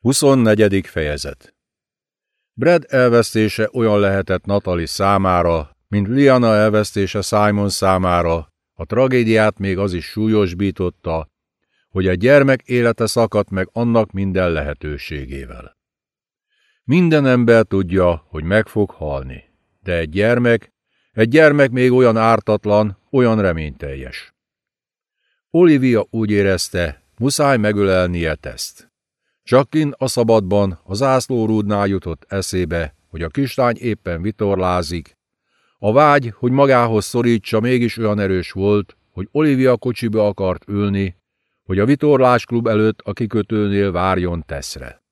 24. fejezet Brad elvesztése olyan lehetett Natali számára, mint Liana elvesztése Simon számára, a tragédiát még az is súlyosbította, hogy a gyermek élete szakadt meg annak minden lehetőségével. Minden ember tudja, hogy meg fog halni, de egy gyermek, egy gyermek még olyan ártatlan, olyan reményteljes. Olivia úgy érezte, muszáj megölelnie teszt. Jacqueline a szabadban a zászlórúdnál jutott eszébe, hogy a kislány éppen vitorlázik. A vágy, hogy magához szorítsa, mégis olyan erős volt, hogy Olivia kocsiba akart ülni, hogy a vitorlásklub előtt a kikötőnél várjon teszre.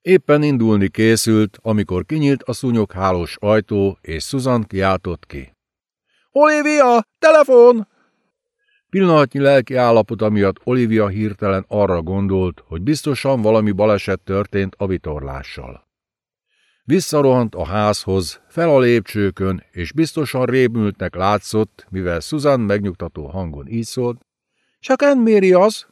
Éppen indulni készült, amikor kinyílt a szúnyoghálós ajtó, és Susan kiáltott ki. – Olivia, telefon! Pillanatnyi lelki állapota miatt Olivia hirtelen arra gondolt, hogy biztosan valami baleset történt a vitorlással. Visszarohant a házhoz, fel a lépcsőkön, és biztosan rémültnek látszott, mivel Susan megnyugtató hangon így szólt. Csak Enméri az?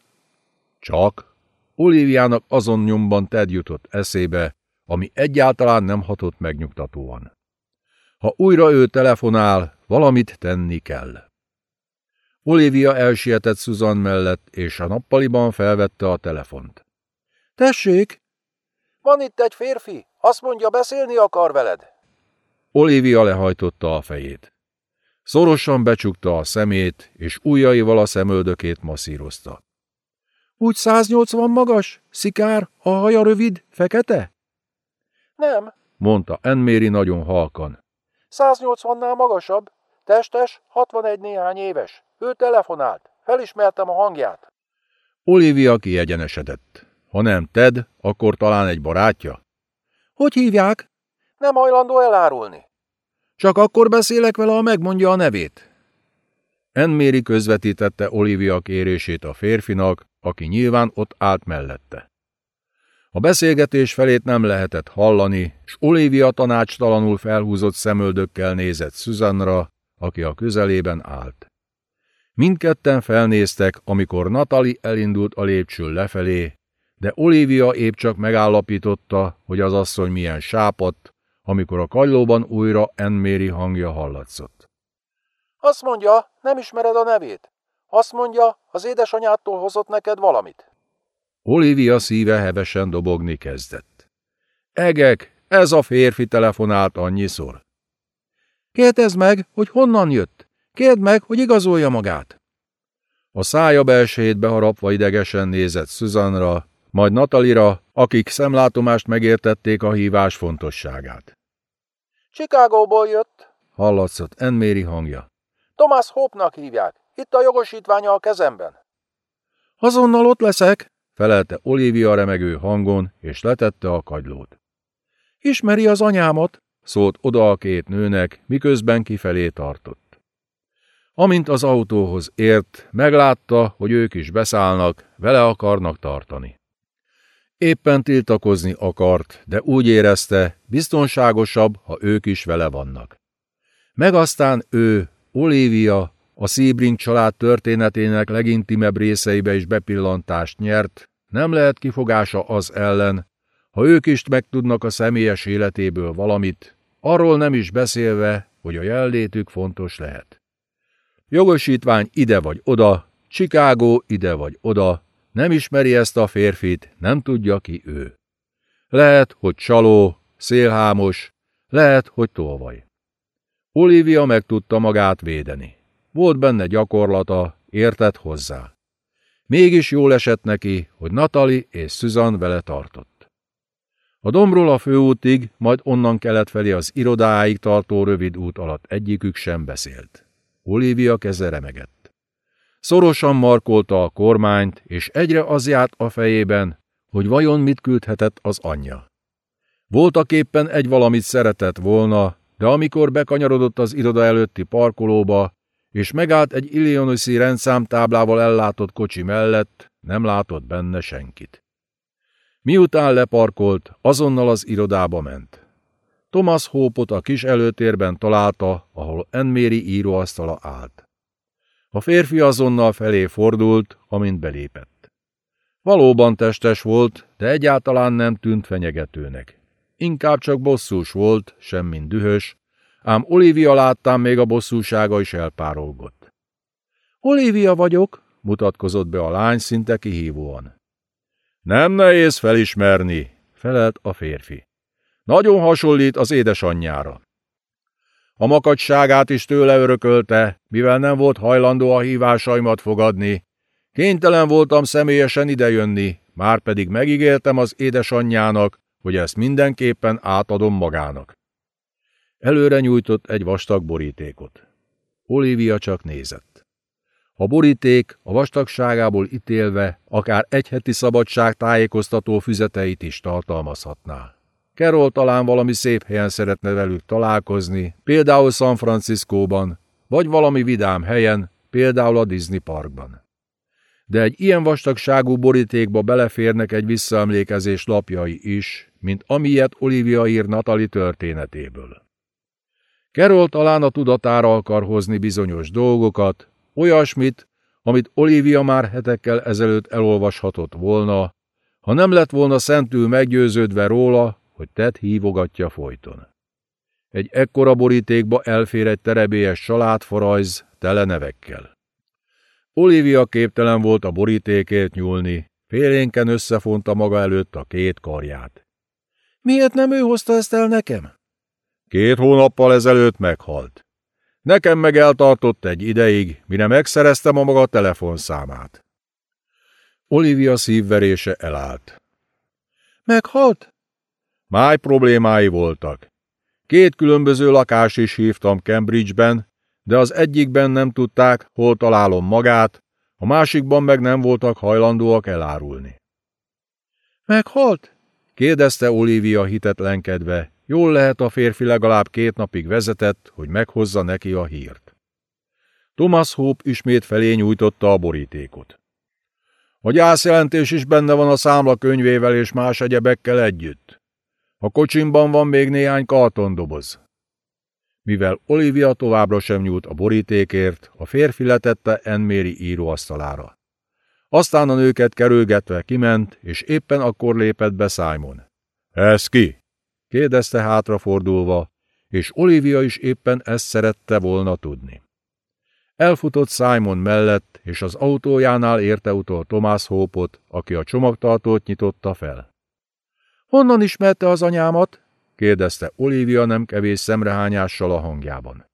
Csak. Oliviának azon nyomban Ted jutott eszébe, ami egyáltalán nem hatott megnyugtatóan. Ha újra ő telefonál, valamit tenni kell. Olivia elsietett Susan mellett, és a nappaliban felvette a telefont. Tessék! Van itt egy férfi, azt mondja, beszélni akar veled. Olivia lehajtotta a fejét. Szorosan becsukta a szemét, és ujjaival a szemöldökét masszírozta. Úgy 180 magas, szikár, a haja rövid, fekete? Nem, mondta Enméri nagyon halkan. 180-nál magasabb, testes, 61 néhány éves. Ő telefonált. Felismertem a hangját. Olivia kiegyenesedett. Ha nem Ted, akkor talán egy barátja? Hogy hívják? Nem hajlandó elárulni. Csak akkor beszélek vele, ha megmondja a nevét. Enméri közvetítette Olivia kérését a férfinak, aki nyilván ott állt mellette. A beszélgetés felét nem lehetett hallani, s Olivia tanácstalanul felhúzott szemöldökkel nézett Susanra, aki a közelében állt. Mindketten felnéztek, amikor Natali elindult a lépcsőn lefelé, de Olivia épp csak megállapította, hogy az asszony milyen sápadt, amikor a kagylóban újra Enméri hangja hallatszott. Azt mondja, nem ismered a nevét. Azt mondja, az édesanyától hozott neked valamit. Olivia szíve hevesen dobogni kezdett. Egek, ez a férfi telefonált annyiszor. Kérdezd meg, hogy honnan jött. Kérd meg, hogy igazolja magát. A szája belsejét beharapva idegesen nézett Susanra, majd Natalira, akik szemlátomást megértették a hívás fontosságát. Chicagóból jött, hallatszott Enméri hangja. Thomas Hope-nak hívják. Itt a jogosítványa a kezemben. Azonnal ott leszek, felelte Olivia remegő hangon, és letette a kagylót. Ismeri az anyámat, szólt oda a két nőnek, miközben kifelé tartott. Amint az autóhoz ért, meglátta, hogy ők is beszállnak, vele akarnak tartani. Éppen tiltakozni akart, de úgy érezte, biztonságosabb, ha ők is vele vannak. Meg aztán ő, Olivia, a Sebring család történetének legintimebb részeibe is bepillantást nyert, nem lehet kifogása az ellen, ha ők is megtudnak a személyes életéből valamit, arról nem is beszélve, hogy a jellétük fontos lehet. Jogosítvány ide vagy oda, Chicago ide vagy oda, nem ismeri ezt a férfit, nem tudja ki ő. Lehet, hogy csaló, szélhámos, lehet, hogy tolvaj. Olivia meg tudta magát védeni. Volt benne gyakorlata, értett hozzá. Mégis jól esett neki, hogy Natali és Susan vele tartott. A dombról a főútig, majd onnan kelet felé az irodáig tartó rövid út alatt egyikük sem beszélt. Olivia keze remegett. Szorosan markolta a kormányt, és egyre az járt a fejében, hogy vajon mit küldhetett az anyja. Voltak éppen egy valamit szeretett volna, de amikor bekanyarodott az iroda előtti parkolóba, és megállt egy Illinoisi rendszámtáblával ellátott kocsi mellett, nem látott benne senkit. Miután leparkolt, azonnal az irodába ment. Thomas Hópot a kis előtérben találta, ahol Enméri íróasztala állt. A férfi azonnal felé fordult, amint belépett. Valóban testes volt, de egyáltalán nem tűnt fenyegetőnek. Inkább csak bosszús volt, semmint dühös, ám Olivia láttán még a bosszúsága is elpárolgott. Olivia vagyok, mutatkozott be a lány szinte kihívóan. Nem nehéz felismerni, felelt a férfi. Nagyon hasonlít az édesanyjára. A makacságát is tőle örökölte, mivel nem volt hajlandó a hívásaimat fogadni. Kénytelen voltam személyesen idejönni, már pedig megígértem az édesanyjának, hogy ezt mindenképpen átadom magának. Előre nyújtott egy vastag borítékot. Olivia csak nézett. A boríték a vastagságából ítélve akár egy heti szabadság tájékoztató füzeteit is tartalmazhatná. Carol talán valami szép helyen szeretne velük találkozni, például San Franciscóban, vagy valami vidám helyen, például a Disney Parkban. De egy ilyen vastagságú borítékba beleférnek egy visszaemlékezés lapjai is, mint amilyet Olivia ír Natali történetéből. Carol talán a tudatára akar hozni bizonyos dolgokat, olyasmit, amit Olivia már hetekkel ezelőtt elolvashatott volna, ha nem lett volna szentül meggyőződve róla, hogy Ted hívogatja folyton. Egy ekkora borítékba elfér egy terebélyes családfarajz tele nevekkel. Olivia képtelen volt a borítékért nyúlni, félénken összefonta maga előtt a két karját. Miért nem ő hozta ezt el nekem? Két hónappal ezelőtt meghalt. Nekem meg eltartott egy ideig, mire megszereztem a maga telefonszámát. Olivia szívverése elállt. Meghalt? Máj problémái voltak. Két különböző lakás is hívtam Cambridgeben, de az egyikben nem tudták, hol találom magát, a másikban meg nem voltak hajlandóak elárulni. Meghalt? kérdezte Olivia hitetlenkedve. Jól lehet a férfi legalább két napig vezetett, hogy meghozza neki a hírt. Thomas Hope ismét felé nyújtotta a borítékot. A gyászjelentés is benne van a számla könyvével és más egyebekkel együtt. A kocsimban van még néhány kartondoboz. Mivel Olivia továbbra sem nyújt a borítékért, a férfi letette Enméri íróasztalára. Aztán a nőket kerülgetve kiment, és éppen akkor lépett be Simon. – Ez ki? – kérdezte hátrafordulva, és Olivia is éppen ezt szerette volna tudni. Elfutott Simon mellett, és az autójánál érte utol Thomas Hópot, aki a csomagtartót nyitotta fel. Honnan ismerte az anyámat? kérdezte Olivia nem kevés szemrehányással a hangjában.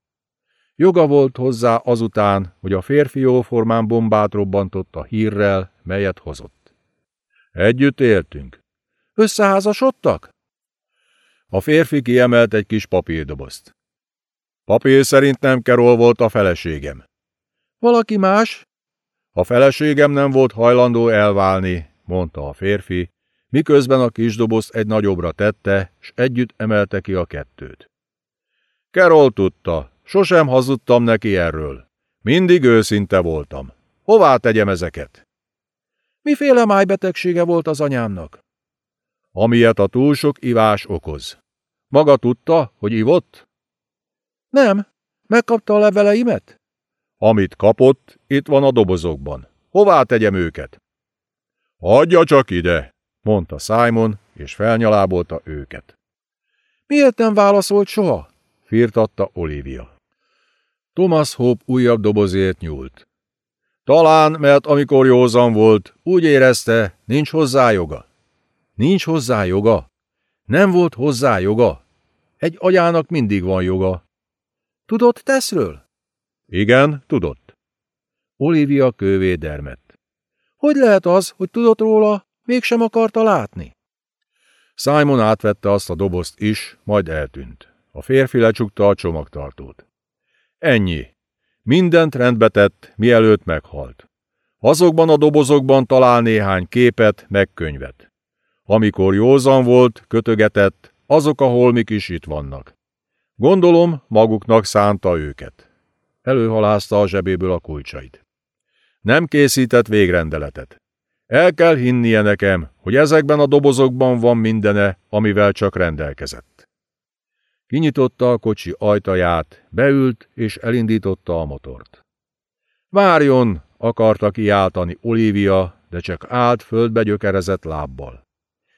Joga volt hozzá azután, hogy a férfi jóformán bombát robbantott a hírrel, melyet hozott. Együtt éltünk. Összeházasodtak? A férfi kiemelt egy kis papírdobozt. Papír szerint nem Kerol volt a feleségem. Valaki más? A feleségem nem volt hajlandó elválni, mondta a férfi, miközben a kisdobozt egy nagyobbra tette, s együtt emelte ki a kettőt. Kerol tudta, sosem hazudtam neki erről. Mindig őszinte voltam. Hová tegyem ezeket? Miféle májbetegsége volt az anyámnak? Amilyet a túl sok ivás okoz. Maga tudta, hogy ivott? Nem. Megkapta a leveleimet? Amit kapott, itt van a dobozokban. Hová tegyem őket? Adja csak ide, mondta Simon, és felnyalábolta őket. Miért nem válaszolt soha? firtatta Olivia. Thomas Hope újabb dobozért nyúlt. Talán, mert amikor józan volt, úgy érezte, nincs hozzá joga. Nincs hozzá joga? Nem volt hozzá joga? Egy agyának mindig van joga. Tudott teszről? Igen, tudott. Olivia kővé dermett. Hogy lehet az, hogy tudott róla, Mégsem akarta látni. Simon átvette azt a dobozt is, majd eltűnt. A férfi lecsukta a csomagtartót. Ennyi. Mindent rendbe tett, mielőtt meghalt. Azokban a dobozokban talál néhány képet, meg könyvet. Amikor józan volt, kötögetett, azok a holmik is itt vannak. Gondolom, maguknak szánta őket. Előhalázta a zsebéből a kulcsait. Nem készített végrendeletet. El kell hinnie nekem, hogy ezekben a dobozokban van mindene, amivel csak rendelkezett. Kinyitotta a kocsi ajtaját, beült és elindította a motort. Várjon, akarta kiáltani Olivia, de csak állt földbe gyökerezett lábbal.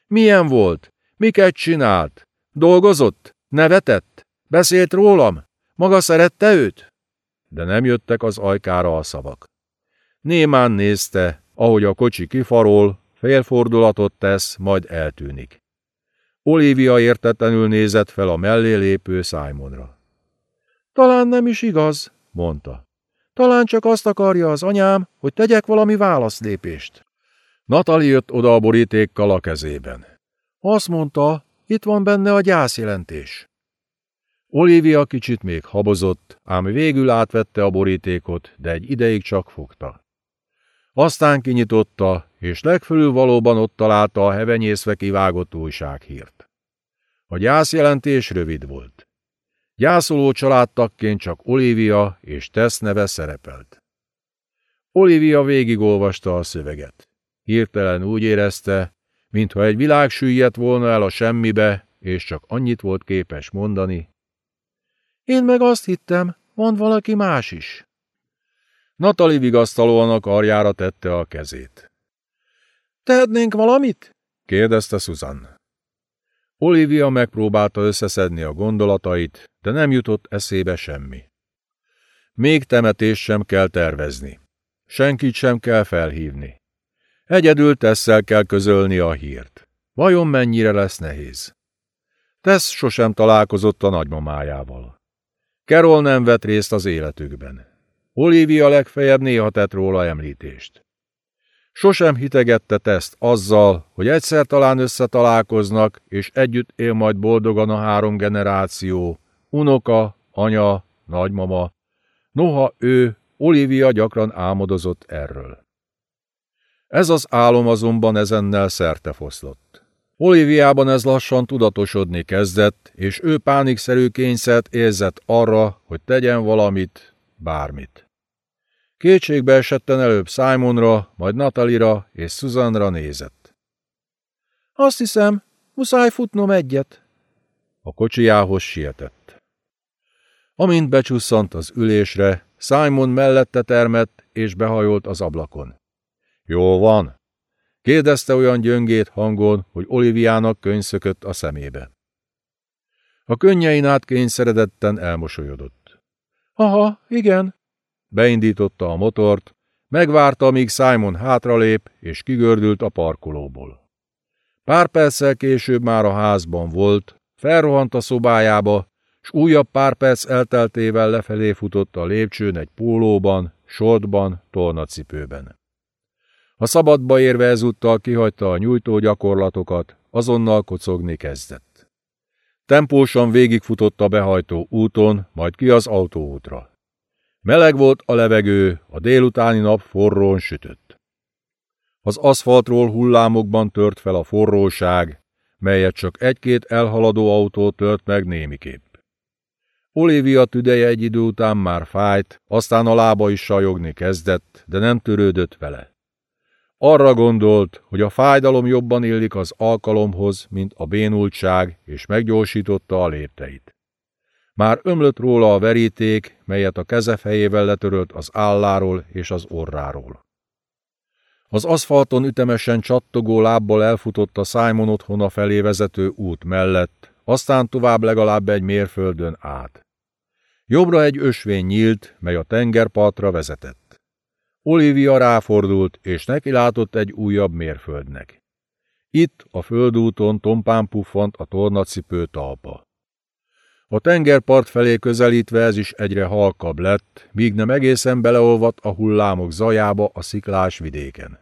Milyen volt? Miket csinált? Dolgozott? Nevetett? Beszélt rólam? Maga szerette őt? De nem jöttek az ajkára a szavak. Némán nézte, ahogy a kocsi kifarol, félfordulatot tesz, majd eltűnik. Olivia értetlenül nézett fel a mellé lépő Simonra. Talán nem is igaz, mondta. Talán csak azt akarja az anyám, hogy tegyek valami válaszlépést. Natali jött oda a borítékkal a kezében. Azt mondta, itt van benne a gyászjelentés. Olivia kicsit még habozott, ám végül átvette a borítékot, de egy ideig csak fogta. Aztán kinyitotta, és legfölül valóban ott találta a hevenyészve kivágott újsághírt. A gyászjelentés rövid volt. Gyászoló családtakként csak Olivia és Tess neve szerepelt. Olivia végigolvasta a szöveget. Hirtelen úgy érezte, mintha egy világ süllyedt volna el a semmibe, és csak annyit volt képes mondani. Én meg azt hittem, van valaki más is. Natali vigasztalóan a karjára tette a kezét. Tehetnénk valamit? kérdezte Susan. Olivia megpróbálta összeszedni a gondolatait, de nem jutott eszébe semmi. Még temetés sem kell tervezni. Senkit sem kell felhívni. Egyedül Tesszel kell közölni a hírt. Vajon mennyire lesz nehéz? Tess sosem találkozott a nagymamájával. Carol nem vett részt az életükben. Olivia legfeljebb néha tett róla említést. Sosem hitegette Teszt azzal, hogy egyszer talán összetalálkoznak, és együtt él majd boldogan a három generáció, unoka, anya, nagymama. Noha ő, Olivia gyakran álmodozott erről. Ez az álom azonban ezennel szerte foszlott. Oliviában ez lassan tudatosodni kezdett, és ő pánikszerű kényszert érzett arra, hogy tegyen valamit, bármit. Kétségbe esetten előbb Simonra, majd Natalira és Susanra nézett. Azt hiszem, muszáj futnom egyet. A kocsijához sietett. Amint becsusszant az ülésre, Simon mellette termett és behajolt az ablakon. Jó van, kérdezte olyan gyöngét hangon, hogy Oliviának könyv szökött a szemébe. A könnyein át kényszeredetten elmosolyodott. Aha, igen. Beindította a motort, megvárta, míg Simon hátralép, és kigördült a parkolóból. Pár perccel később már a házban volt, felrohant a szobájába, s újabb pár perc elteltével lefelé futott a lépcsőn egy pólóban, sortban, tornacipőben. A szabadba érve ezúttal kihagyta a nyújtó gyakorlatokat, azonnal kocogni kezdett. Tempósan végigfutott a behajtó úton, majd ki az autóútra. Meleg volt a levegő, a délutáni nap forrón sütött. Az aszfaltról hullámokban tört fel a forróság, melyet csak egy-két elhaladó autó tört meg némiképp. Olivia tüdeje egy idő után már fájt, aztán a lába is sajogni kezdett, de nem törődött vele. Arra gondolt, hogy a fájdalom jobban illik az alkalomhoz, mint a bénultság, és meggyorsította a lépteit. Már ömlött róla a veríték, melyet a kezefejével letörölt az álláról és az orráról. Az aszfalton ütemesen csattogó lábbal elfutott a Simon otthona felé vezető út mellett, aztán tovább legalább egy mérföldön át. Jobbra egy ösvény nyílt, mely a tengerpartra vezetett. Olivia ráfordult, és neki látott egy újabb mérföldnek. Itt, a földúton tompán puffant a tornacipő talpa. A tengerpart felé közelítve ez is egyre halkabb lett, míg nem egészen beleolvadt a hullámok zajába a sziklás vidéken.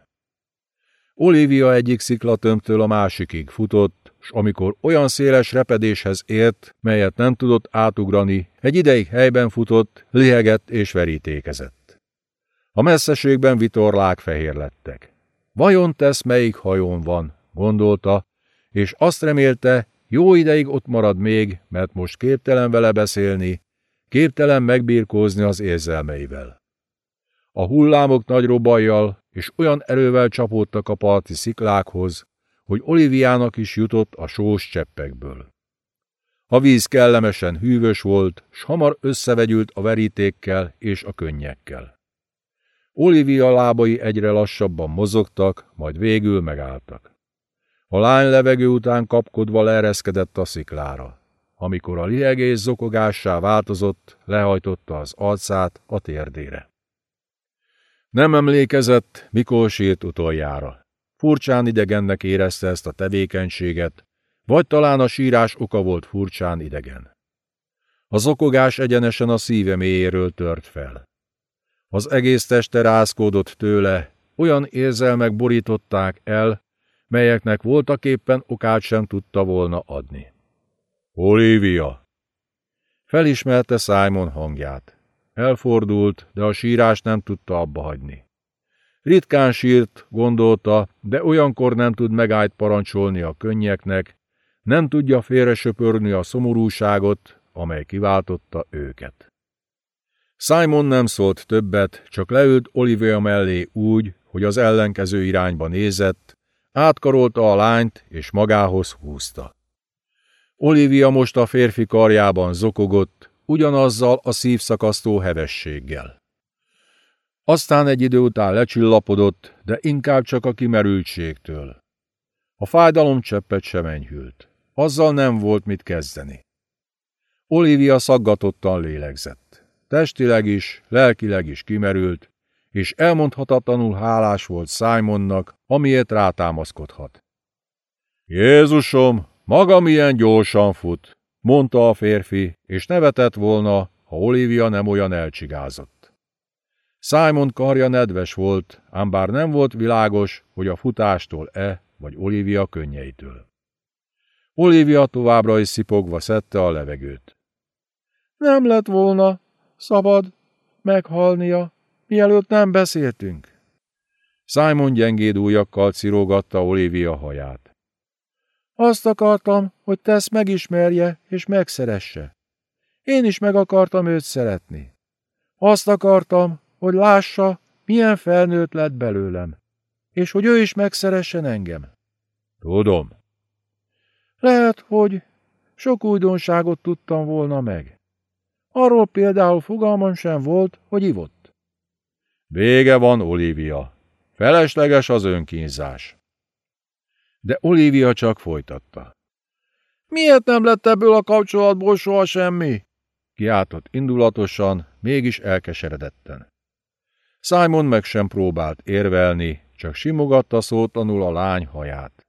Olivia egyik sziklatömtől a másikig futott, s amikor olyan széles repedéshez ért, melyet nem tudott átugrani, egy ideig helyben futott, lihegett és verítékezett. A messzeségben vitorlák fehér lettek. Vajon tesz melyik hajón van, gondolta, és azt remélte, jó ideig ott marad még, mert most képtelen vele beszélni, képtelen megbírkózni az érzelmeivel. A hullámok nagy robajjal és olyan erővel csapódtak a parti sziklákhoz, hogy Oliviának is jutott a sós cseppekből. A víz kellemesen hűvös volt, s hamar összevegyült a verítékkel és a könnyekkel. Olivia lábai egyre lassabban mozogtak, majd végül megálltak. A lány levegő után kapkodva leereszkedett a sziklára. Amikor a liegés zokogássá változott, lehajtotta az arcát a térdére. Nem emlékezett, mikor sírt utoljára. Furcsán idegennek érezte ezt a tevékenységet, vagy talán a sírás oka volt furcsán idegen. Az okogás egyenesen a szíve mélyéről tört fel. Az egész teste rázkódott tőle, olyan érzelmek borították el, melyeknek voltaképpen okát sem tudta volna adni. Olivia! Felismerte Simon hangját. Elfordult, de a sírás nem tudta abba hagyni. Ritkán sírt, gondolta, de olyankor nem tud megállt parancsolni a könnyeknek, nem tudja félresöpörni a szomorúságot, amely kiváltotta őket. Simon nem szólt többet, csak leült Olivia mellé úgy, hogy az ellenkező irányba nézett, átkarolta a lányt és magához húzta. Olivia most a férfi karjában zokogott, ugyanazzal a szívszakasztó hevességgel. Aztán egy idő után lecsillapodott, de inkább csak a kimerültségtől. A fájdalom cseppet sem enyhült. Azzal nem volt mit kezdeni. Olivia szaggatottan lélegzett. Testileg is, lelkileg is kimerült, és elmondhatatlanul hálás volt Simonnak, amiért rátámaszkodhat. Jézusom, maga milyen gyorsan fut, mondta a férfi, és nevetett volna, ha Olivia nem olyan elcsigázott. Simon karja nedves volt, ám bár nem volt világos, hogy a futástól-e, vagy Olivia könnyeitől. Olivia továbbra is szipogva szedte a levegőt. Nem lett volna szabad meghalnia, mielőtt nem beszéltünk. Simon gyengéd ujjakkal cirógatta Olivia haját. Azt akartam, hogy tesz megismerje és megszeresse. Én is meg akartam őt szeretni. Azt akartam, hogy lássa, milyen felnőtt lett belőlem, és hogy ő is megszeressen engem. Tudom. Lehet, hogy sok újdonságot tudtam volna meg. Arról például fogalmam sem volt, hogy ivott. Vége van, Olivia. Felesleges az önkínzás. De Olivia csak folytatta. Miért nem lett ebből a kapcsolatból soha semmi? Kiáltott indulatosan, mégis elkeseredetten. Simon meg sem próbált érvelni, csak simogatta szótlanul a lány haját.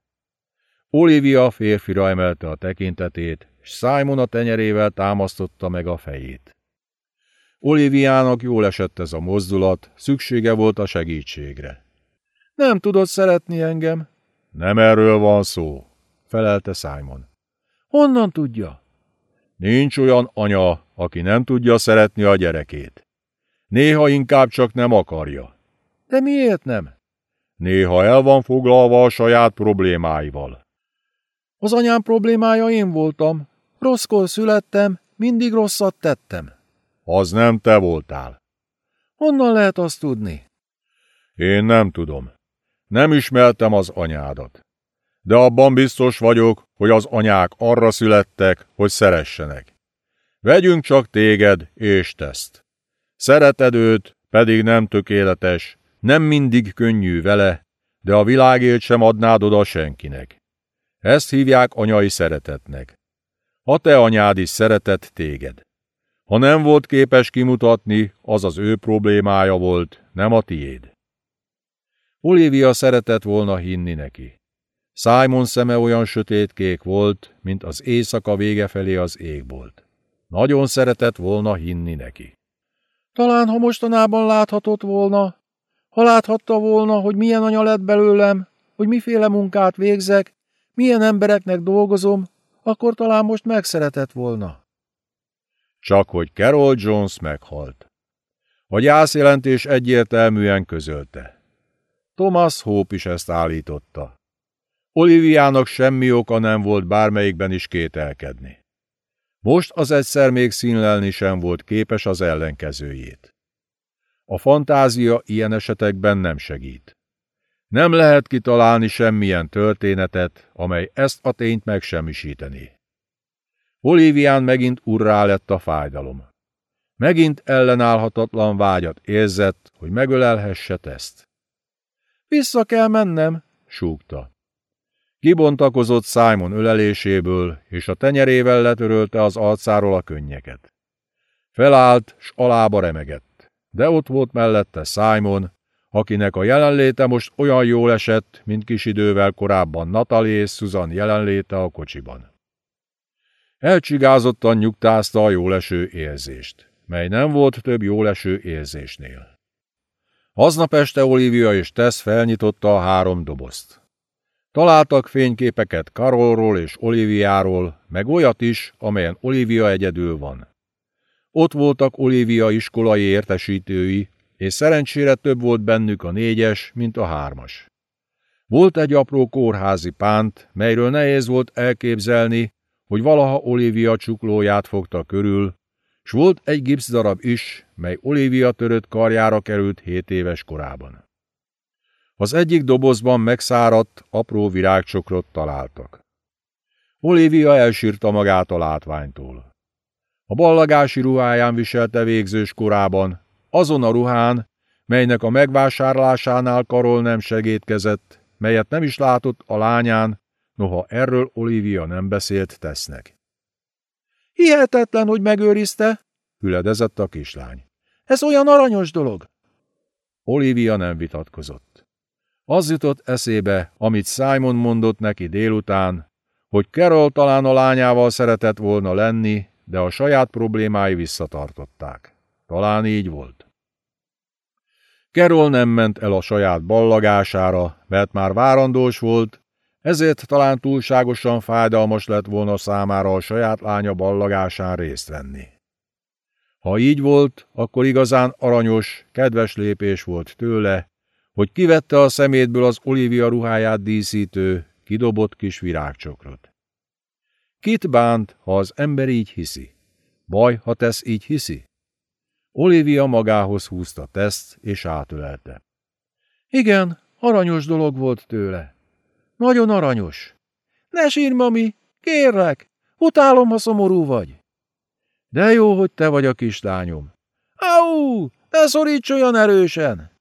Olivia férfira emelte a tekintetét, és Simon a tenyerével támasztotta meg a fejét. Oliviának jól esett ez a mozdulat, szüksége volt a segítségre. Nem tudod szeretni engem? Nem erről van szó, felelte Simon. Honnan tudja? Nincs olyan anya, aki nem tudja szeretni a gyerekét. Néha inkább csak nem akarja. De miért nem? Néha el van foglalva a saját problémáival. Az anyám problémája én voltam. Rosszkor születtem, mindig rosszat tettem. Az nem te voltál. Honnan lehet azt tudni? Én nem tudom. Nem ismertem az anyádat. De abban biztos vagyok, hogy az anyák arra születtek, hogy szeressenek. Vegyünk csak téged és teszt. Szereted őt, pedig nem tökéletes, nem mindig könnyű vele, de a világért sem adnád oda senkinek. Ezt hívják anyai szeretetnek. A te anyád is szeretett téged. Ha nem volt képes kimutatni, az az ő problémája volt, nem a tiéd. Olivia szeretett volna hinni neki. Simon szeme olyan sötétkék volt, mint az éjszaka vége felé az égbolt. Nagyon szeretett volna hinni neki. Talán, ha mostanában láthatott volna, ha láthatta volna, hogy milyen anya lett belőlem, hogy miféle munkát végzek, milyen embereknek dolgozom, akkor talán most megszeretett volna. Csak hogy Carol Jones meghalt. A gyászjelentés egyértelműen közölte. Thomas Hope is ezt állította. Oliviának semmi oka nem volt bármelyikben is kételkedni. Most az egyszer még színlelni sem volt képes az ellenkezőjét. A fantázia ilyen esetekben nem segít. Nem lehet kitalálni semmilyen történetet, amely ezt a tényt megsemmisíteni. Olivián megint urrá lett a fájdalom. Megint ellenállhatatlan vágyat érzett, hogy megölelhesse ezt. Vissza kell mennem, súgta. Kibontakozott Simon öleléséből, és a tenyerével letörölte az arcáról a könnyeket. Felállt, s alába remegett, de ott volt mellette Simon, akinek a jelenléte most olyan jól esett, mint kis idővel korábban Natalie és Susan jelenléte a kocsiban. Elcsigázottan nyugtázta a jóleső érzést, mely nem volt több jóleső érzésnél. Aznap este Olivia és Tess felnyitotta a három dobozt. Találtak fényképeket Karolról és Oliviáról, meg olyat is, amelyen Olivia egyedül van. Ott voltak Olivia iskolai értesítői, és szerencsére több volt bennük a négyes, mint a hármas. Volt egy apró kórházi pánt, melyről nehéz volt elképzelni, hogy valaha Olivia csuklóját fogta körül, s volt egy gipszdarab is, mely Olivia törött karjára került hét éves korában. Az egyik dobozban megszáradt, apró virágcsokrot találtak. Olivia elsírta magát a látványtól. A ballagási ruháján viselte végzős korában, azon a ruhán, melynek a megvásárlásánál Karol nem segítkezett, melyet nem is látott a lányán, noha erről Olivia nem beszélt tesznek. Hihetetlen, hogy megőrizte, hüledezett a kislány. Ez olyan aranyos dolog. Olivia nem vitatkozott. Az jutott eszébe, amit Simon mondott neki délután, hogy Carol talán a lányával szeretett volna lenni, de a saját problémái visszatartották. Talán így volt. Carol nem ment el a saját ballagására, mert már várandós volt, ezért talán túlságosan fájdalmas lett volna számára a saját lánya ballagásán részt venni. Ha így volt, akkor igazán aranyos, kedves lépés volt tőle, hogy kivette a szemétből az Olivia ruháját díszítő, kidobott kis virágcsokrot. Kit bánt, ha az ember így hiszi? Baj, ha tesz így hiszi? Olivia magához húzta teszt, és átölelte. Igen, aranyos dolog volt tőle. Nagyon aranyos. Ne sír, mami, kérlek, utálom, ha szomorú vagy. De jó, hogy te vagy a kislányom. Au, ne szoríts olyan erősen!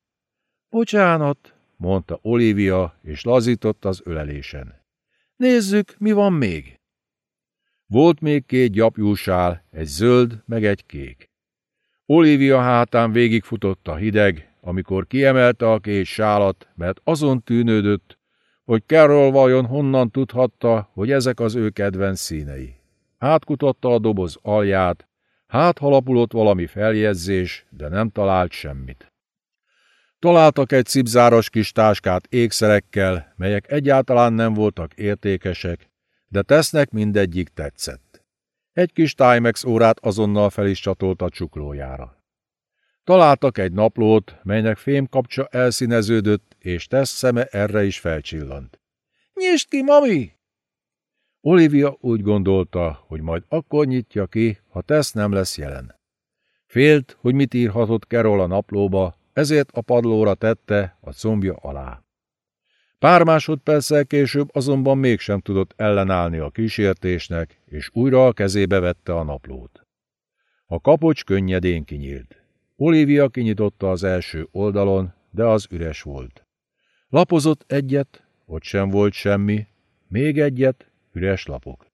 Bocsánat, mondta Olivia, és lazított az ölelésen. Nézzük, mi van még. Volt még két gyapjúsál, egy zöld, meg egy kék. Olivia hátán végigfutott a hideg, amikor kiemelte a két sálat, mert azon tűnődött, hogy Carol vajon honnan tudhatta, hogy ezek az ő kedvenc színei. Átkutatta a doboz alját, hát halapulott valami feljegyzés, de nem talált semmit. Találtak egy cipzáros kis táskát ékszerekkel, melyek egyáltalán nem voltak értékesek, de tesznek mindegyik tetszett. Egy kis Timex órát azonnal fel is csatolt a csuklójára. Találtak egy naplót, melynek fémkapcsa elszíneződött, és Tess szeme erre is felcsillant. – Nyisd ki, mami! Olivia úgy gondolta, hogy majd akkor nyitja ki, ha Tess nem lesz jelen. Félt, hogy mit írhatott Carol a naplóba, ezért a padlóra tette a combja alá. Pár másodperccel később azonban mégsem tudott ellenállni a kísértésnek, és újra a kezébe vette a naplót. A kapocs könnyedén kinyílt. Olivia kinyitotta az első oldalon, de az üres volt. Lapozott egyet, ott sem volt semmi, még egyet, üres lapok.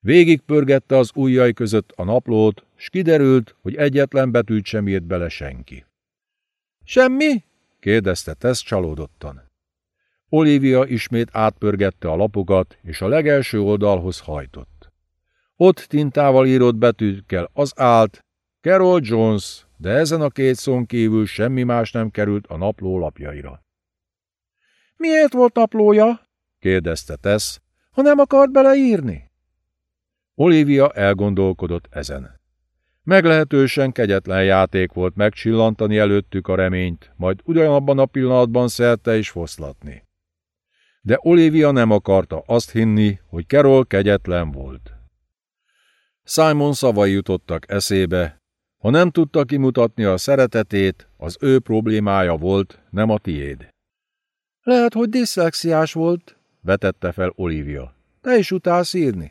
Végig pörgette az ujjai között a naplót, s kiderült, hogy egyetlen betűt sem írt bele senki. Semmi? kérdezte Tess csalódottan. Olivia ismét átpörgette a lapokat, és a legelső oldalhoz hajtott. Ott tintával írott betűkkel az állt, Carol Jones, de ezen a két szón kívül semmi más nem került a napló lapjaira. Miért volt naplója? kérdezte Tess, ha nem akart beleírni. Olivia elgondolkodott ezen. Meglehetősen kegyetlen játék volt megcsillantani előttük a reményt, majd ugyanabban a pillanatban szerte is foszlatni de Olivia nem akarta azt hinni, hogy Carol kegyetlen volt. Simon szavai jutottak eszébe, ha nem tudta kimutatni a szeretetét, az ő problémája volt, nem a tiéd. Lehet, hogy diszlexiás volt, vetette fel Olivia. Te is utálsz írni.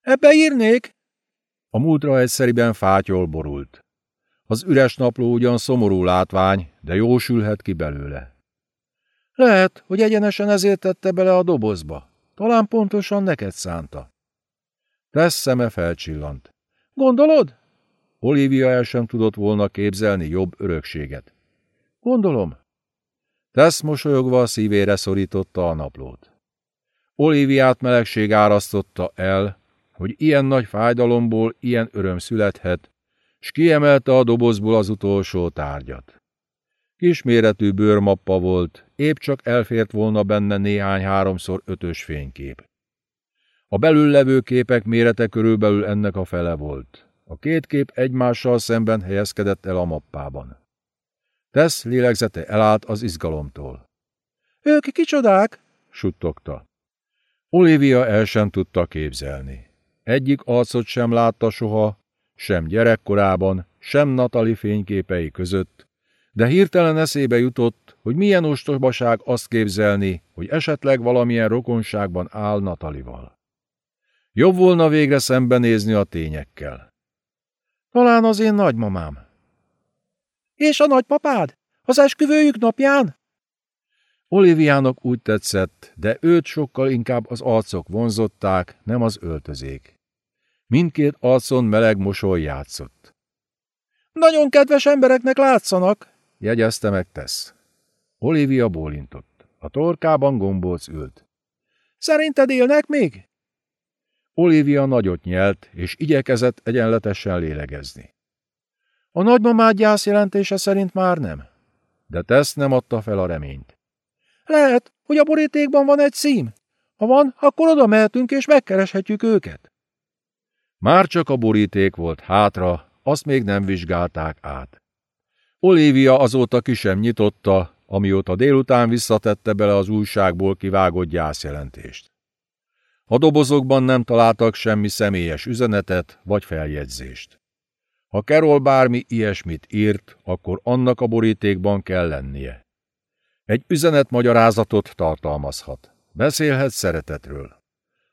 Ebbe írnék? A múltra egyszeriben fátyol borult. Az üres napló ugyan szomorú látvány, de jó sülhet ki belőle. Lehet, hogy egyenesen ezért tette bele a dobozba. Talán pontosan neked szánta. Tesz szeme felcsillant. Gondolod? Olivia el sem tudott volna képzelni jobb örökséget. Gondolom. Tesz mosolyogva a szívére szorította a naplót. Oliviát melegség árasztotta el, hogy ilyen nagy fájdalomból ilyen öröm születhet, s kiemelte a dobozból az utolsó tárgyat. Kisméretű bőrmappa volt, épp csak elfért volna benne néhány háromszor ötös fénykép. A belül levő képek mérete körülbelül ennek a fele volt. A két kép egymással szemben helyezkedett el a mappában. Tesz lélegzete elállt az izgalomtól. Ők kicsodák? suttogta. Olivia el sem tudta képzelni. Egyik arcot sem látta soha, sem gyerekkorában, sem Natali fényképei között, de hirtelen eszébe jutott, hogy milyen ostobaság azt képzelni, hogy esetleg valamilyen rokonságban áll Natalival. Jobb volna végre szembenézni a tényekkel. Talán az én nagymamám. És a nagypapád? Az esküvőjük napján? Oliviának úgy tetszett, de őt sokkal inkább az arcok vonzották, nem az öltözék. Mindkét arcon meleg mosoly játszott. Nagyon kedves embereknek látszanak, jegyezte meg Tesz. Olivia bólintott. A torkában gombóc ült. Szerinted élnek még? Olivia nagyot nyelt, és igyekezett egyenletesen lélegezni. A nagymamád gyászjelentése szerint már nem. De Tesz nem adta fel a reményt. Lehet, hogy a borítékban van egy szím. Ha van, akkor oda mehetünk és megkereshetjük őket. Már csak a boríték volt hátra, azt még nem vizsgálták át. Olivia azóta ki sem nyitotta, amióta délután visszatette bele az újságból kivágott gyászjelentést. A dobozokban nem találtak semmi személyes üzenetet vagy feljegyzést. Ha Carol bármi ilyesmit írt, akkor annak a borítékban kell lennie. Egy üzenet magyarázatot tartalmazhat. Beszélhet szeretetről.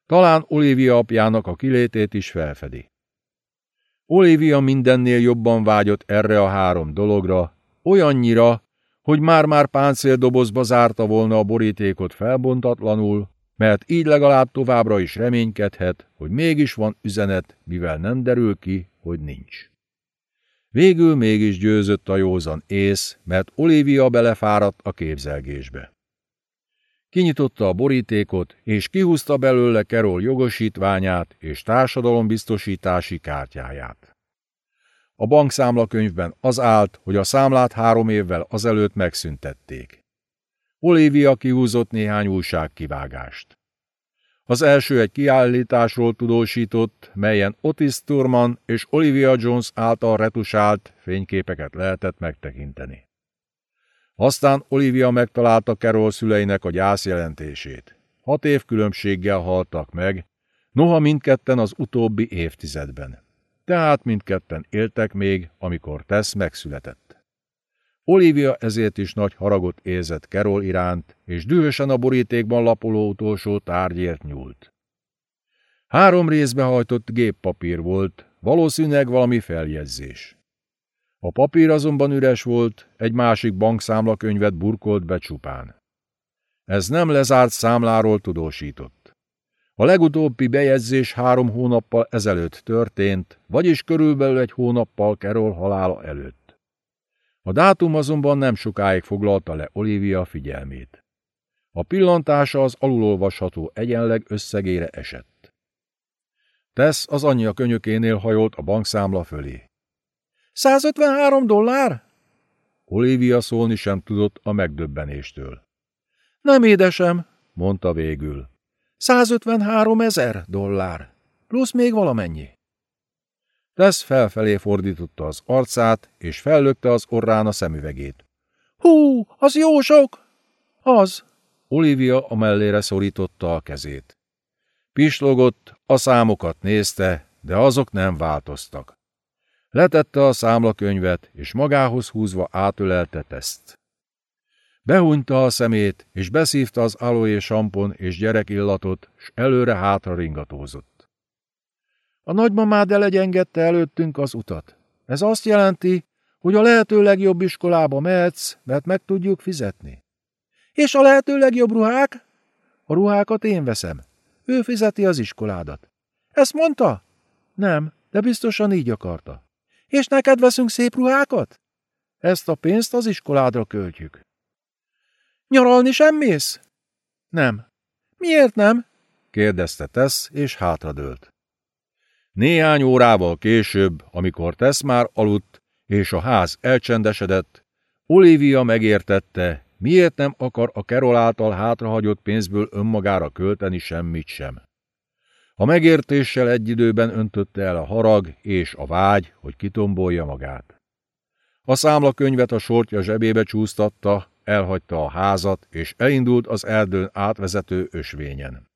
Talán Olivia apjának a kilétét is felfedi. Olivia mindennél jobban vágyott erre a három dologra, olyannyira, hogy már-már páncéldobozba zárta volna a borítékot felbontatlanul, mert így legalább továbbra is reménykedhet, hogy mégis van üzenet, mivel nem derül ki, hogy nincs. Végül mégis győzött a józan ész, mert Olivia belefáradt a képzelgésbe. Kinyitotta a borítékot, és kihúzta belőle Kerol jogosítványát és társadalombiztosítási kártyáját. A bankszámlakönyvben az állt, hogy a számlát három évvel azelőtt megszüntették. Olivia kihúzott néhány újságkivágást. Az első egy kiállításról tudósított, melyen Otis Turman és Olivia Jones által retusált fényképeket lehetett megtekinteni. Aztán Olivia megtalálta Carol szüleinek a gyászjelentését. Hat év különbséggel haltak meg, noha mindketten az utóbbi évtizedben. Tehát mindketten éltek még, amikor Tess megszületett. Olivia ezért is nagy haragot érzett Carol iránt, és dühösen a borítékban lapoló utolsó tárgyért nyúlt. Három részbe hajtott géppapír volt, valószínűleg valami feljegyzés. A papír azonban üres volt, egy másik bankszámlakönyvet burkolt be csupán. Ez nem lezárt számláról tudósított. A legutóbbi bejegyzés három hónappal ezelőtt történt, vagyis körülbelül egy hónappal Carol halála előtt. A dátum azonban nem sokáig foglalta le Olivia figyelmét. A pillantása az alulolvasható egyenleg összegére esett. Tesz az anyja könyökénél hajolt a bankszámla fölé. 153 dollár? Olivia szólni sem tudott a megdöbbenéstől. Nem édesem, mondta végül. 153 ezer dollár, plusz még valamennyi. Tess felfelé fordította az arcát, és fellökte az orrán a szemüvegét. Hú, az jó sok! Az! Olivia a mellére szorította a kezét. Pislogott, a számokat nézte, de azok nem változtak. Letette a számlakönyvet, és magához húzva átölelte teszt. Behunyta a szemét, és beszívta az aloé sampon és gyerekillatot, s előre-hátra ringatózott. A nagymamád elegyengedte előttünk az utat. Ez azt jelenti, hogy a lehető legjobb iskolába mehetsz, mert meg tudjuk fizetni. És a lehető legjobb ruhák? A ruhákat én veszem. Ő fizeti az iskoládat. Ezt mondta? Nem, de biztosan így akarta. És neked veszünk szép ruhákat? Ezt a pénzt az iskoládra költjük. Nyaralni sem mész? Nem. Miért nem? kérdezte Tess, és hátradőlt. Néhány órával később, amikor Tess már aludt, és a ház elcsendesedett, Olivia megértette, miért nem akar a Kerol által hátrahagyott pénzből önmagára költeni semmit sem. A megértéssel egy időben öntötte el a harag és a vágy, hogy kitombolja magát. A számlakönyvet a sortja zsebébe csúsztatta, elhagyta a házat, és elindult az erdőn átvezető ösvényen.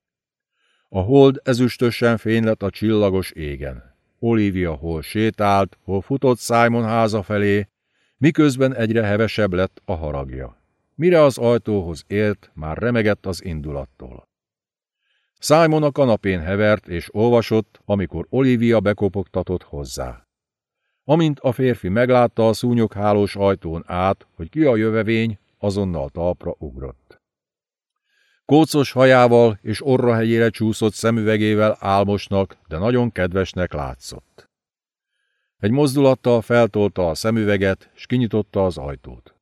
A hold ezüstösen fény lett a csillagos égen. Olivia hol sétált, hol futott Simon háza felé, miközben egyre hevesebb lett a haragja. Mire az ajtóhoz ért, már remegett az indulattól. Simon a kanapén hevert és olvasott, amikor Olivia bekopogtatott hozzá. Amint a férfi meglátta a szúnyoghálós ajtón át, hogy ki a jövevény, azonnal talpra ugrott. Kócos hajával és orrahegyére csúszott szemüvegével álmosnak, de nagyon kedvesnek látszott. Egy mozdulattal feltolta a szemüveget, s kinyitotta az ajtót.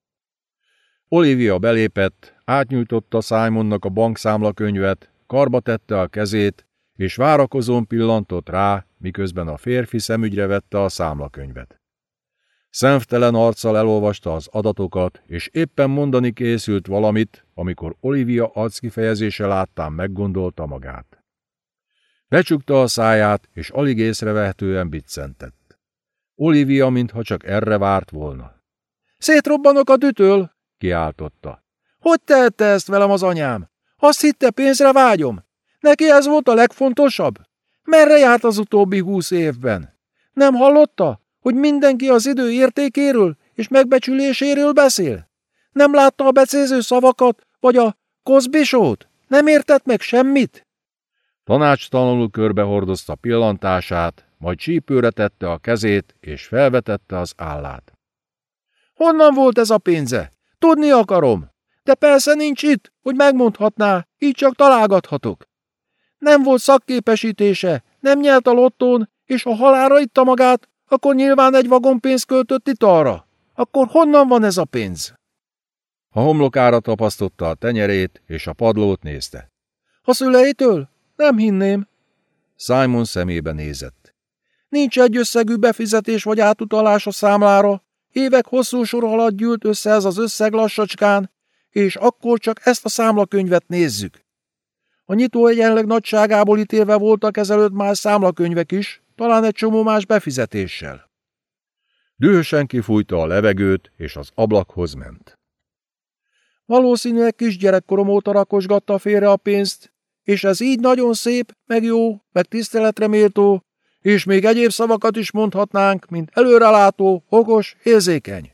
Olivia belépett, átnyújtotta Simonnak a bankszámlakönyvet, karba tette a kezét, és várakozón pillantott rá, miközben a férfi szemügyre vette a számlakönyvet. Szemtelen arccal elolvasta az adatokat, és éppen mondani készült valamit, amikor Olivia arckifejezése láttán meggondolta magát. Becsukta a száját, és alig észrevehetően biccentett. Olivia, mintha csak erre várt volna. Szétrobbanok a dütől, kiáltotta. Hogy tehette ezt velem az anyám? Azt hitte, pénzre vágyom. Neki ez volt a legfontosabb. Merre járt az utóbbi húsz évben? Nem hallotta, hogy mindenki az idő értékéről és megbecsüléséről beszél? Nem látta a becéző szavakat, vagy a kozbisót? Nem értett meg semmit? Tanácstalanul körbehordozta pillantását, majd csípőre tette a kezét, és felvetette az állát. Honnan volt ez a pénze? Tudni akarom. De persze nincs itt, hogy megmondhatná, így csak találgathatok. Nem volt szakképesítése, nem nyert a lottón, és ha halára itta magát, akkor nyilván egy vagon pénzt költött itt arra. Akkor honnan van ez a pénz? A homlokára tapasztotta a tenyerét, és a padlót nézte. A szüleitől? Nem hinném. Simon szemébe nézett. Nincs egy összegű befizetés vagy átutalás a számlára. Évek hosszú sor alatt gyűlt össze ez az összeg lassacskán, és akkor csak ezt a számlakönyvet nézzük. A nyitó egyenleg nagyságából ítélve voltak ezelőtt más számlakönyvek is, talán egy csomó más befizetéssel. Dühösen kifújta a levegőt, és az ablakhoz ment. Valószínűleg kisgyerekkorom óta rakosgatta félre a pénzt, és ez így nagyon szép, meg jó, meg tiszteletre méltó, és még egyéb szavakat is mondhatnánk, mint előrelátó, okos, érzékeny.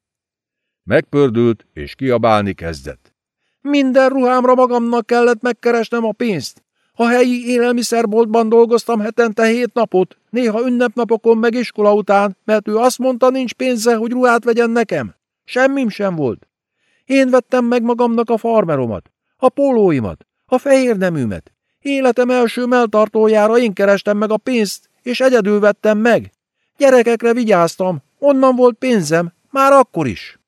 Megpördült, és kiabálni kezdett. Minden ruhámra magamnak kellett megkeresnem a pénzt. A helyi élelmiszerboltban dolgoztam hetente hét napot, néha ünnepnapokon meg iskola után, mert ő azt mondta, nincs pénze, hogy ruhát vegyen nekem. Semmim sem volt. Én vettem meg magamnak a farmeromat, a pólóimat, a fehér neműmet. Életem első melltartójára én kerestem meg a pénzt, és egyedül vettem meg. Gyerekekre vigyáztam, onnan volt pénzem, már akkor is.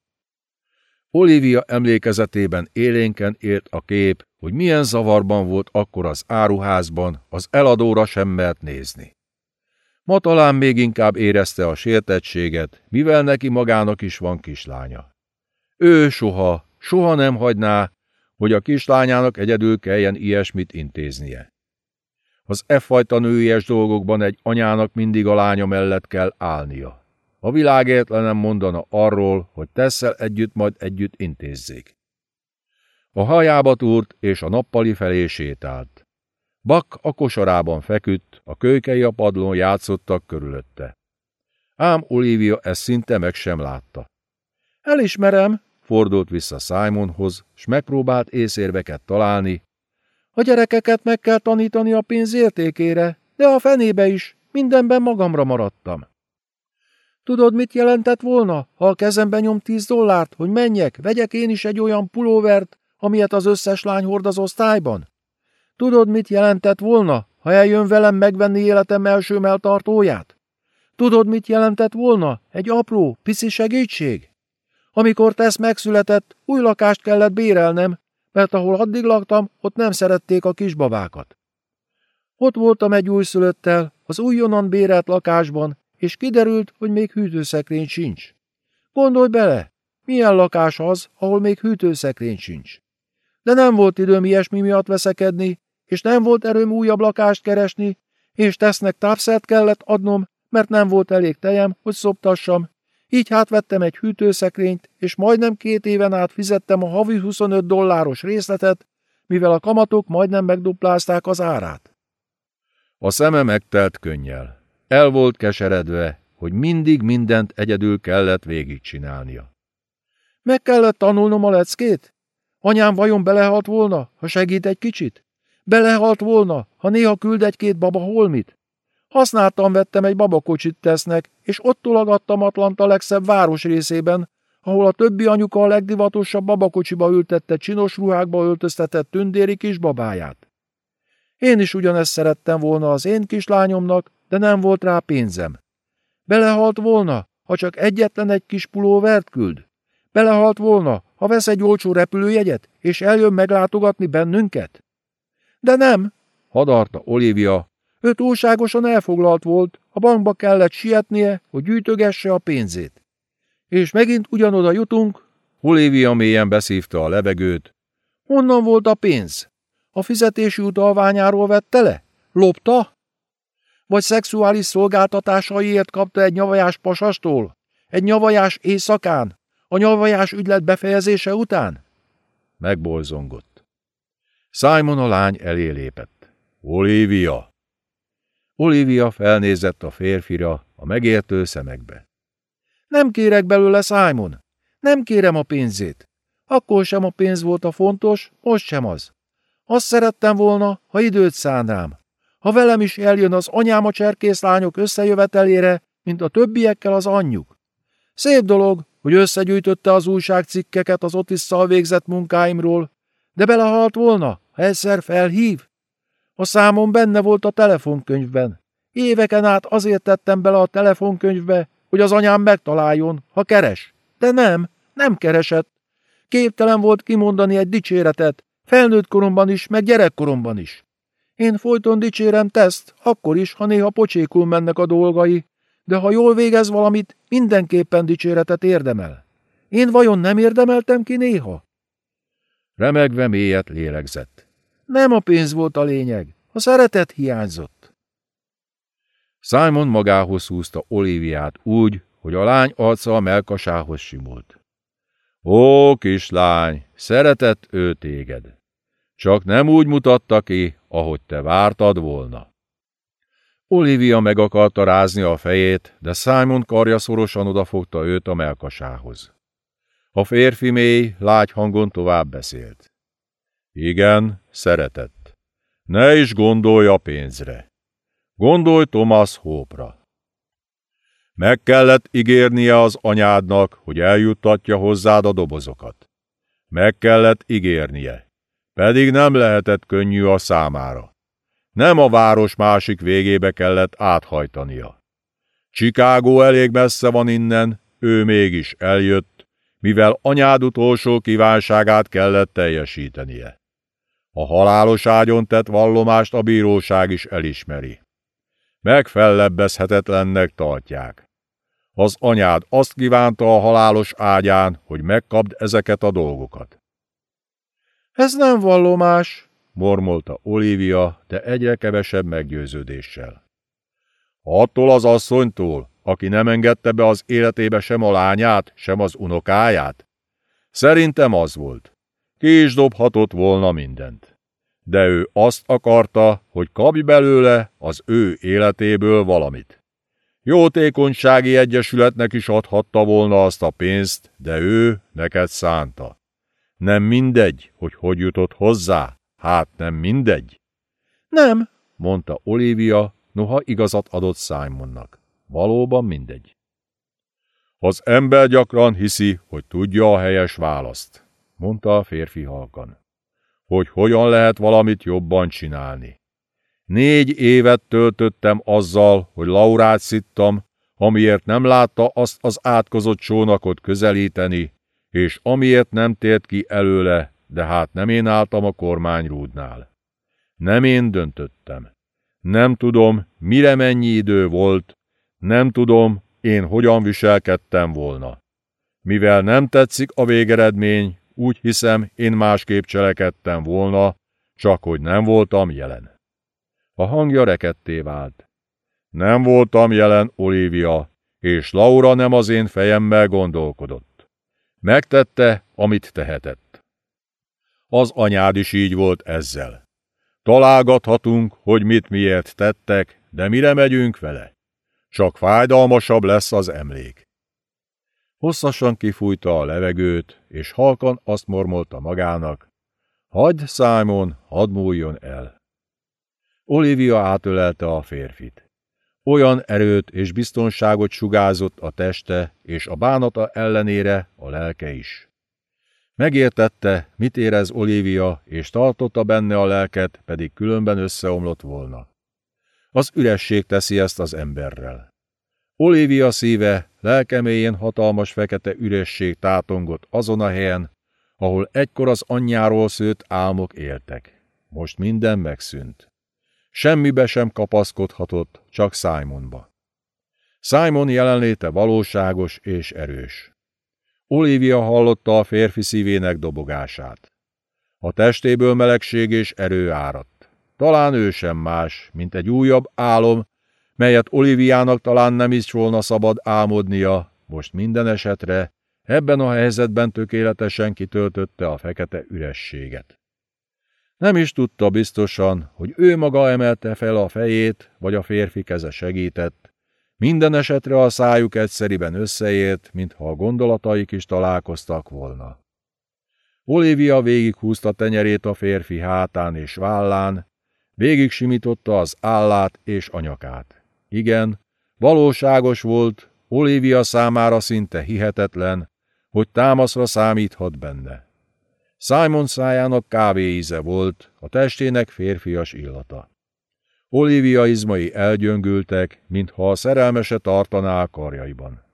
Olivia emlékezetében élénken élt a kép, hogy milyen zavarban volt akkor az áruházban, az eladóra sem mert nézni. Ma talán még inkább érezte a sértettséget, mivel neki magának is van kislánya. Ő soha, soha nem hagyná, hogy a kislányának egyedül kelljen ilyesmit intéznie. Az e fajta nőies dolgokban egy anyának mindig a lánya mellett kell állnia. A világért le nem mondana arról, hogy tesszel együtt majd együtt intézzék. A hajába túrt, és a nappali felé sétált. Bak a kosarában feküdt, a kölykei a padlón játszottak körülötte. Ám Olivia ezt szinte meg sem látta. Elismerem, fordult vissza Simonhoz, s megpróbált észérveket találni. A gyerekeket meg kell tanítani a pénz értékére, de a fenébe is, mindenben magamra maradtam. Tudod, mit jelentett volna, ha a kezembe nyom tíz dollárt, hogy menjek, vegyek én is egy olyan pulóvert, amilyet az összes lány hord az osztályban? Tudod, mit jelentett volna, ha eljön velem megvenni életem első melltartóját? Tudod, mit jelentett volna? Egy apró, piszi segítség? Amikor tesz megszületett, új lakást kellett bérelnem, mert ahol addig laktam, ott nem szerették a kisbabákat. Ott voltam egy újszülöttel, az újonnan bérelt lakásban, és kiderült, hogy még hűtőszekrény sincs. Gondolj bele, milyen lakás az, ahol még hűtőszekrény sincs. De nem volt időm ilyesmi miatt veszekedni, és nem volt erőm újabb lakást keresni, és tesznek tápszert kellett adnom, mert nem volt elég tejem, hogy szoptassam. Így hát vettem egy hűtőszekrényt, és majdnem két éven át fizettem a havi 25 dolláros részletet, mivel a kamatok majdnem megduplázták az árát. A szeme megtelt könnyel. El volt keseredve, hogy mindig mindent egyedül kellett végigcsinálnia. Meg kellett tanulnom a leckét? Anyám vajon belehalt volna, ha segít egy kicsit? Belehalt volna, ha néha küld egy-két baba holmit? Használtam vettem egy babakocsit tesznek, és ott tolagattam Atlanta legszebb városrészében, ahol a többi anyuka a legdivatosabb babakocsiba ültette csinos ruhákba öltöztetett tündéri kisbabáját. Én is ugyanezt szerettem volna az én kislányomnak, de nem volt rá pénzem. Belehalt volna, ha csak egyetlen egy kis pulóvert küld? Belehalt volna, ha vesz egy olcsó repülőjegyet, és eljön meglátogatni bennünket? De nem, hadarta Olivia. Ő túlságosan elfoglalt volt, a bankba kellett sietnie, hogy gyűjtögesse a pénzét. És megint ugyanoda jutunk. Olivia mélyen beszívta a levegőt. Honnan volt a pénz? A fizetési utalványáról vette le? Lopta? Vagy szexuális szolgáltatásaiért kapta egy nyavajás pasastól? Egy nyavajás éjszakán? A nyavajás ügylet befejezése után? Megbolzongott. Simon a lány elé lépett. Olivia! Olivia felnézett a férfira a megértő szemekbe. Nem kérek belőle, Simon. Nem kérem a pénzét. Akkor sem a pénz volt a fontos, most sem az. Azt szerettem volna, ha időt szán rám. Ha velem is eljön az anyám a cserkészlányok összejövetelére, mint a többiekkel az anyjuk. Szép dolog, hogy összegyűjtötte az újságcikkeket az Otisszal végzett munkáimról, de belehalt volna, ha egyszer felhív. A számom benne volt a telefonkönyvben. Éveken át azért tettem bele a telefonkönyvbe, hogy az anyám megtaláljon, ha keres. De nem, nem keresett. Képtelen volt kimondani egy dicséretet, felnőtt koromban is, meg gyerekkoromban is. Én folyton dicsérem teszt, akkor is, ha néha pocsékul mennek a dolgai, de ha jól végez valamit, mindenképpen dicséretet érdemel. Én vajon nem érdemeltem ki néha? Remegve mélyet lélegzett. Nem a pénz volt a lényeg, a szeretet hiányzott. Simon magához húzta Oliviát úgy, hogy a lány arca a melkasához simult. Ó, kislány, szeretett ő téged. Csak nem úgy mutatta ki, ahogy te vártad volna. Olivia meg akarta rázni a fejét, de Simon karja szorosan odafogta őt a melkasához. A férfi mély, lágy hangon tovább beszélt. Igen, szeretett. Ne is gondolj a pénzre. Gondolj Thomas Hópra. Meg kellett ígérnie az anyádnak, hogy eljuttatja hozzád a dobozokat. Meg kellett ígérnie. Pedig nem lehetett könnyű a számára. Nem a város másik végébe kellett áthajtania. Chicago elég messze van innen, ő mégis eljött, mivel anyád utolsó kívánságát kellett teljesítenie. A halálos ágyon tett vallomást a bíróság is elismeri. Megfellebbezhetetlennek tartják. Az anyád azt kívánta a halálos ágyán, hogy megkapd ezeket a dolgokat. Ez nem vallomás, mormolta Olivia, de egyre kevesebb meggyőződéssel. Attól az asszonytól, aki nem engedte be az életébe sem a lányát, sem az unokáját? Szerintem az volt. Ki is dobhatott volna mindent. De ő azt akarta, hogy kapj belőle az ő életéből valamit. Jótékonysági egyesületnek is adhatta volna azt a pénzt, de ő neked szánta. Nem mindegy, hogy hogy jutott hozzá, hát nem mindegy. Nem, mondta Olivia, noha igazat adott Simonnak. Valóban mindegy. Az ember gyakran hiszi, hogy tudja a helyes választ, mondta a férfi halkan. Hogy hogyan lehet valamit jobban csinálni. Négy évet töltöttem azzal, hogy Laurát szittam, amiért nem látta azt az átkozott csónakot közelíteni, és amiért nem tért ki előle, de hát nem én álltam a kormányrúdnál. Nem én döntöttem. Nem tudom, mire mennyi idő volt, nem tudom, én hogyan viselkedtem volna. Mivel nem tetszik a végeredmény, úgy hiszem, én másképp cselekedtem volna, csak hogy nem voltam jelen. A hangja reketté vált. Nem voltam jelen, Olivia, és Laura nem az én fejemmel gondolkodott. Megtette, amit tehetett. Az anyád is így volt ezzel. Találgathatunk, hogy mit miért tettek, de mire megyünk vele? Csak fájdalmasabb lesz az emlék. Hosszasan kifújta a levegőt, és halkan azt mormolta magának. Hagyd, Simon, hadd múljon el. Olivia átölelte a férfit. Olyan erőt és biztonságot sugázott a teste, és a bánata ellenére a lelke is. Megértette, mit érez Olivia, és tartotta benne a lelket, pedig különben összeomlott volna. Az üresség teszi ezt az emberrel. Olivia szíve, lelkeméjén hatalmas fekete üresség tátongott azon a helyen, ahol egykor az anyjáról szőtt álmok éltek. Most minden megszűnt. Semmibe sem kapaszkodhatott, csak Simonba. Simon jelenléte valóságos és erős. Olivia hallotta a férfi szívének dobogását. A testéből melegség és erő áradt. Talán ő sem más, mint egy újabb álom, melyet Oliviának talán nem is volna szabad álmodnia, most minden esetre ebben a helyzetben tökéletesen kitöltötte a fekete ürességet. Nem is tudta biztosan, hogy ő maga emelte fel a fejét, vagy a férfi keze segített. Minden esetre a szájuk egyszeriben összeért, mintha a gondolataik is találkoztak volna. Olivia végighúzta tenyerét a férfi hátán és vállán, végig simította az állát és anyakát. Igen, valóságos volt, Olivia számára szinte hihetetlen, hogy támaszra számíthat benne. Simon szájának kávé íze volt, a testének férfias illata. Olivia izmai elgyöngültek, mintha a szerelmese tartaná a karjaiban.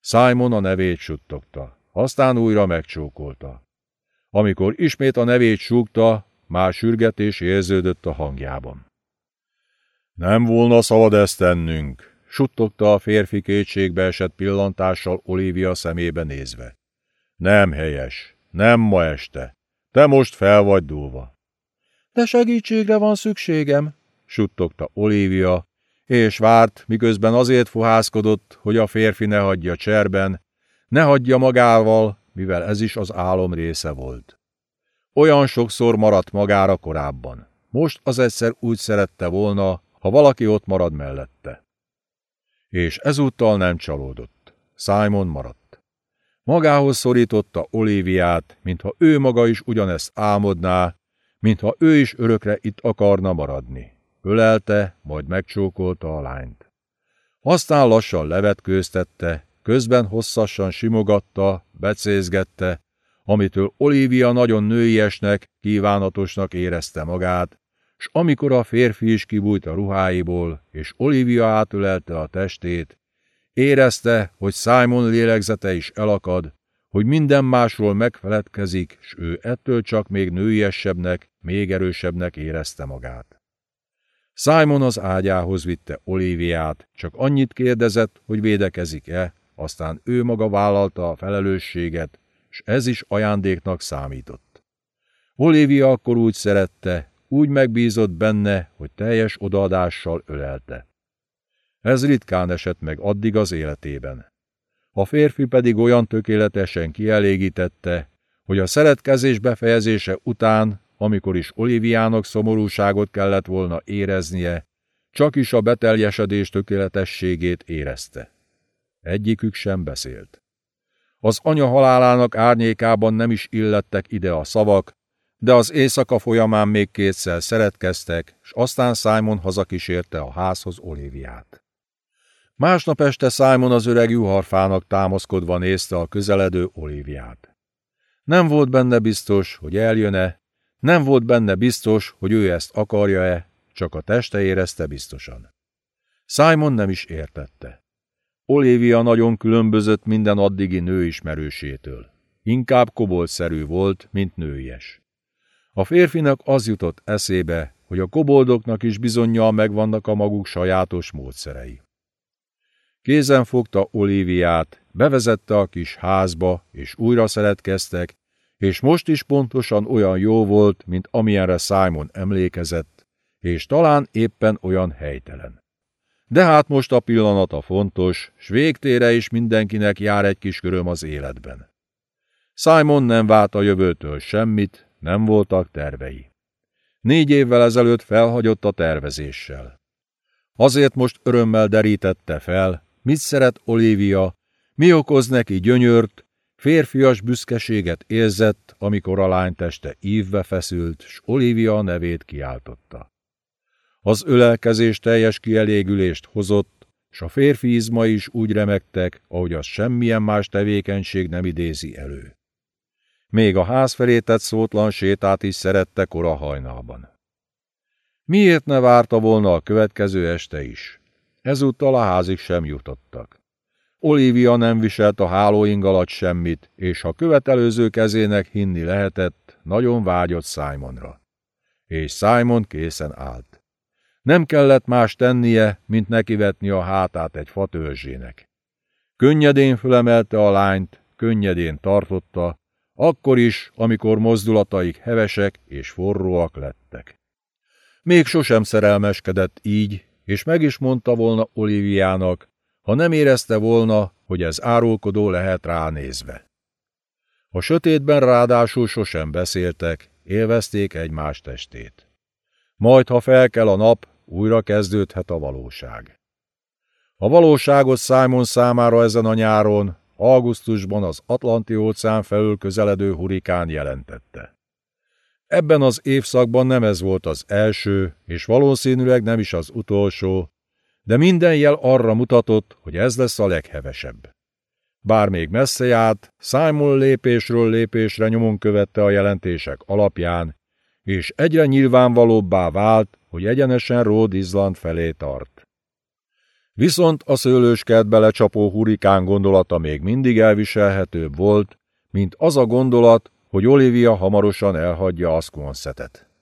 Simon a nevét suttogta, aztán újra megcsókolta. Amikor ismét a nevét súgta, már sürgetés érződött a hangjában. Nem volna szabad ezt tennünk, suttogta a férfi kétségbe esett pillantással Olivia szemébe nézve. Nem helyes, nem ma este. Te most fel vagy dúlva. De segítségre van szükségem, suttogta Olivia, és várt, miközben azért fohászkodott, hogy a férfi ne hagyja cserben, ne hagyja magával, mivel ez is az álom része volt. Olyan sokszor maradt magára korábban. Most az egyszer úgy szerette volna, ha valaki ott marad mellette. És ezúttal nem csalódott. Simon maradt. Magához szorította Oliviát, mintha ő maga is ugyanezt álmodná, mintha ő is örökre itt akarna maradni. Ölelte, majd megcsókolta a lányt. Aztán lassan levetkőztette, közben hosszasan simogatta, becézgette, amitől Olivia nagyon nőiesnek, kívánatosnak érezte magát, s amikor a férfi is kibújt a ruháiból, és Olivia átölelte a testét, érezte, hogy Simon lélegzete is elakad, hogy minden másról megfeledkezik, s ő ettől csak még nőiesebbnek, még erősebbnek érezte magát. Simon az ágyához vitte Oliviát, csak annyit kérdezett, hogy védekezik-e, aztán ő maga vállalta a felelősséget, s ez is ajándéknak számított. Olivia akkor úgy szerette, úgy megbízott benne, hogy teljes odaadással ölelte. Ez ritkán esett meg addig az életében. A férfi pedig olyan tökéletesen kielégítette, hogy a szeretkezés befejezése után, amikor is Oliviának szomorúságot kellett volna éreznie, csak is a beteljesedés tökéletességét érezte. Egyikük sem beszélt. Az anya halálának árnyékában nem is illettek ide a szavak, de az éjszaka folyamán még kétszer szeretkeztek, s aztán Simon hazakísérte a házhoz Oliviát. Másnap este Simon az öreg juharfának támaszkodva nézte a közeledő Oliviát. Nem volt benne biztos, hogy eljön-e, nem volt benne biztos, hogy ő ezt akarja-e, csak a teste érezte biztosan. Simon nem is értette. Olivia nagyon különbözött minden addigi nőismerősétől. Inkább koboldszerű volt, mint nőies. A férfinak az jutott eszébe, hogy a koboldoknak is bizonyal megvannak a maguk sajátos módszerei. Kézen fogta Oliviát, bevezette a kis házba, és újra szeretkeztek, és most is pontosan olyan jó volt, mint amilyenre Simon emlékezett, és talán éppen olyan helytelen. De hát most a pillanata fontos, s végtére is mindenkinek jár egy kis köröm az életben. Simon nem vált a jövőtől semmit, nem voltak tervei. Négy évvel ezelőtt felhagyott a tervezéssel. Azért most örömmel derítette fel, mit szeret Olivia, mi okoz neki gyönyört, férfias büszkeséget érzett, amikor a lány teste ívve feszült, s Olivia nevét kiáltotta. Az ölelkezés teljes kielégülést hozott, s a férfi izma is úgy remektek, ahogy az semmilyen más tevékenység nem idézi elő. Még a ház felé tett szótlan sétát is szerette kora hajnalban. Miért ne várta volna a következő este is? Ezúttal a házig sem jutottak. Olivia nem viselt a hálóing alatt semmit, és ha követelőző kezének hinni lehetett, nagyon vágyott Simonra. És Simon készen állt. Nem kellett más tennie, mint nekivetni a hátát egy fatörzsének. Könnyedén fölemelte a lányt, könnyedén tartotta, akkor is, amikor mozdulataik hevesek és forróak lettek. Még sosem szerelmeskedett így, és meg is mondta volna Oliviának, ha nem érezte volna, hogy ez árulkodó lehet ránézve. A sötétben ráadásul sosem beszéltek, élvezték egymás testét. Majd, ha felkel a nap, újra kezdődhet a valóság. A valóságot Simon számára ezen a nyáron, augusztusban az Atlanti-óceán felül közeledő hurikán jelentette. Ebben az évszakban nem ez volt az első, és valószínűleg nem is az utolsó, de minden jel arra mutatott, hogy ez lesz a leghevesebb. Bár még messze járt, Simon lépésről lépésre nyomon követte a jelentések alapján, és egyre nyilvánvalóbbá vált, hogy egyenesen Rhode Island felé tart. Viszont a szőlőskertbe lecsapó hurikán gondolata még mindig elviselhetőbb volt, mint az a gondolat, hogy Olivia hamarosan elhagyja Asconsetet.